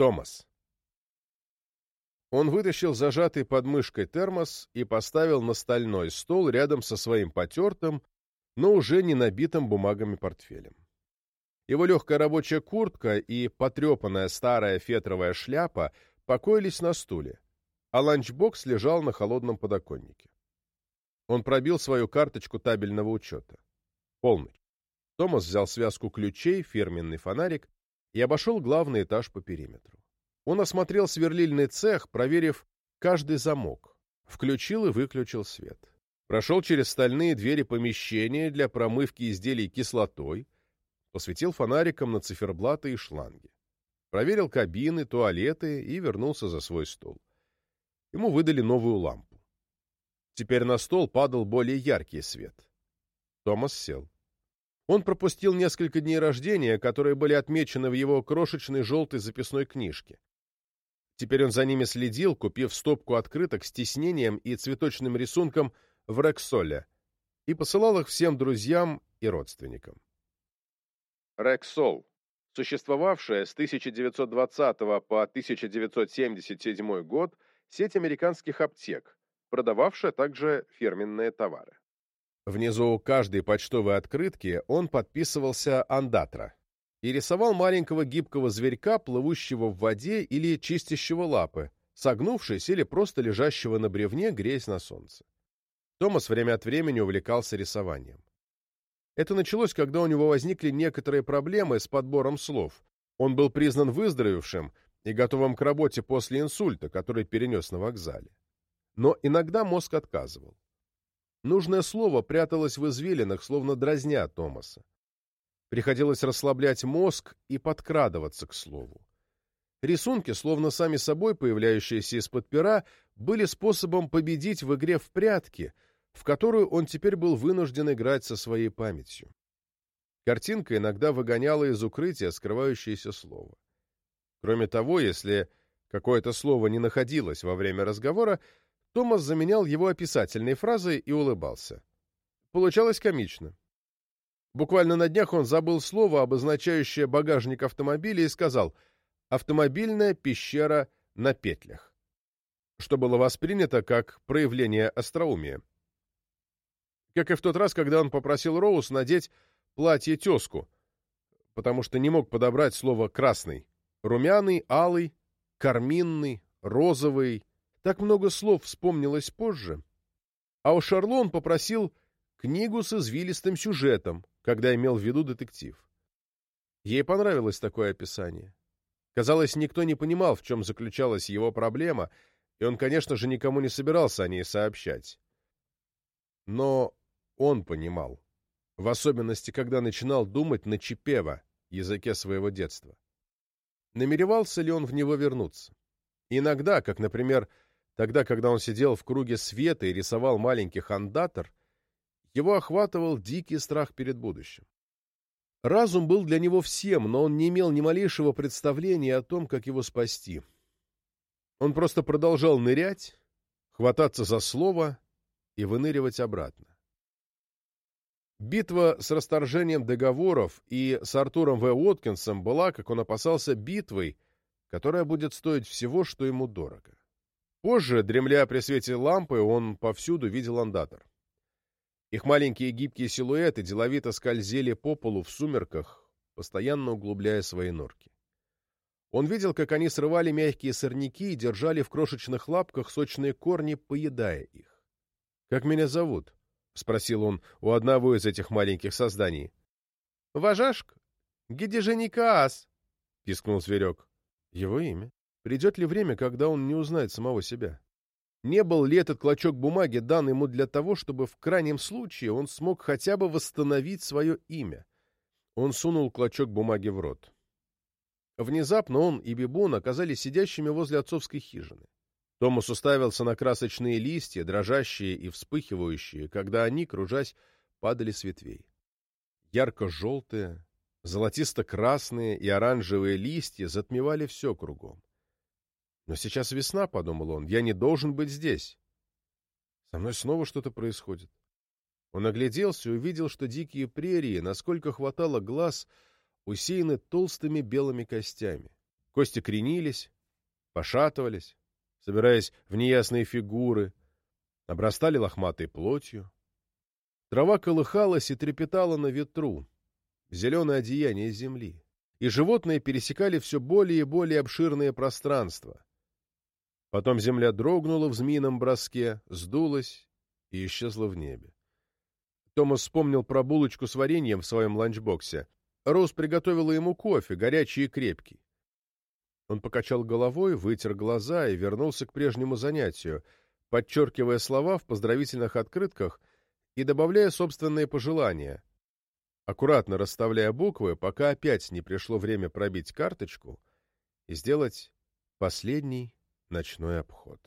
Томас. Он вытащил зажатый под мышкой термос и поставил на стальной стол рядом со своим потертым, но уже не набитым бумагами портфелем. Его легкая рабочая куртка и потрепанная старая фетровая шляпа покоились на стуле, а ланчбокс лежал на холодном подоконнике. Он пробил свою карточку табельного учета. Полночь. Томас взял связку ключей, фирменный фонарик и обошел главный этаж по периметру. Он осмотрел сверлильный цех, проверив каждый замок, включил и выключил свет. Прошел через стальные двери помещения для промывки изделий кислотой, посветил фонариком на циферблаты и шланги. Проверил кабины, туалеты и вернулся за свой стол. Ему выдали новую лампу. Теперь на стол падал более яркий свет. Томас сел. Он пропустил несколько дней рождения, которые были отмечены в его крошечной желтой записной книжке. Теперь он за ними следил, купив стопку открыток с тиснением и цветочным рисунком в Рексоле, и посылал их всем друзьям и родственникам. Рексол, существовавшая с 1920 по 1977 год сеть американских аптек, продававшая также фирменные товары. Внизу каждой почтовой открытки он подписывался «Андатра» и рисовал маленького гибкого зверька, плывущего в воде или чистящего лапы, согнувшись или просто лежащего на бревне, греясь на солнце. Томас время от времени увлекался рисованием. Это началось, когда у него возникли некоторые проблемы с подбором слов. Он был признан выздоровевшим и готовым к работе после инсульта, который перенес на вокзале. Но иногда мозг отказывал. Нужное слово пряталось в извилинах, словно дразня Томаса. Приходилось расслаблять мозг и подкрадываться к слову. Рисунки, словно сами собой появляющиеся из-под пера, были способом победить в игре в прятки, в которую он теперь был вынужден играть со своей памятью. Картинка иногда выгоняла из укрытия скрывающееся слово. Кроме того, если какое-то слово не находилось во время разговора, Томас заменял его описательной фразой и улыбался. Получалось комично. Буквально на днях он забыл слово, обозначающее багажник автомобиля, и сказал «автомобильная пещера на петлях», что было воспринято как проявление остроумия. Как и в тот раз, когда он попросил Роуз надеть платье-тезку, потому что не мог подобрать слово «красный». Румяный, алый, карминный, розовый, так много слов вспомнилось позже. А у Шарлон попросил книгу с извилистым сюжетом, когда имел в виду детектив. Ей понравилось такое описание. Казалось, никто не понимал, в чем заключалась его проблема, и он, конечно же, никому не собирался о ней сообщать. Но он понимал, в особенности, когда начинал думать на Чипева, языке своего детства. Намеревался ли он в него вернуться? Иногда, как, например, Тогда, когда он сидел в круге света и рисовал маленький андатор, его охватывал дикий страх перед будущим. Разум был для него всем, но он не имел ни малейшего представления о том, как его спасти. Он просто продолжал нырять, хвататься за слово и выныривать обратно. Битва с расторжением договоров и с Артуром В. Уоткинсом была, как он опасался, битвой, которая будет стоить всего, что ему дорого. Позже, дремля при свете лампы, он повсюду видел андатор. Их маленькие гибкие силуэты деловито скользили по полу в сумерках, постоянно углубляя свои норки. Он видел, как они срывали мягкие сорняки и держали в крошечных лапках сочные корни, поедая их. «Как меня зовут?» — спросил он у одного из этих маленьких созданий. «Важашка? Гидеженикаас!» — пискнул зверек. «Его имя?» Придет ли время, когда он не узнает самого себя? Не был ли этот клочок бумаги дан ему для того, чтобы в крайнем случае он смог хотя бы восстановить свое имя? Он сунул клочок бумаги в рот. Внезапно он и Бибон оказались сидящими возле отцовской хижины. Томас уставился на красочные листья, дрожащие и вспыхивающие, когда они, кружась, падали с ветвей. Ярко-желтые, золотисто-красные и оранжевые листья затмевали все кругом. Но сейчас весна, — подумал он, — я не должен быть здесь. Со мной снова что-то происходит. Он огляделся и увидел, что дикие прерии, насколько хватало глаз, усеяны толстыми белыми костями. Кости кренились, пошатывались, собираясь в неясные фигуры, обрастали лохматой плотью. Трава колыхалась и трепетала на ветру, зеленое одеяние земли, и животные пересекали все более и более обширные пространства. Потом земля дрогнула в змеином броске, сдулась и исчезла в небе. Томас вспомнил про булочку с вареньем в своем ланчбоксе. Роуз приготовила ему кофе, горячий и крепкий. Он покачал головой, вытер глаза и вернулся к прежнему занятию, подчеркивая слова в поздравительных открытках и добавляя собственные пожелания, аккуратно расставляя буквы, пока опять не пришло время пробить карточку и сделать последний ночной обход.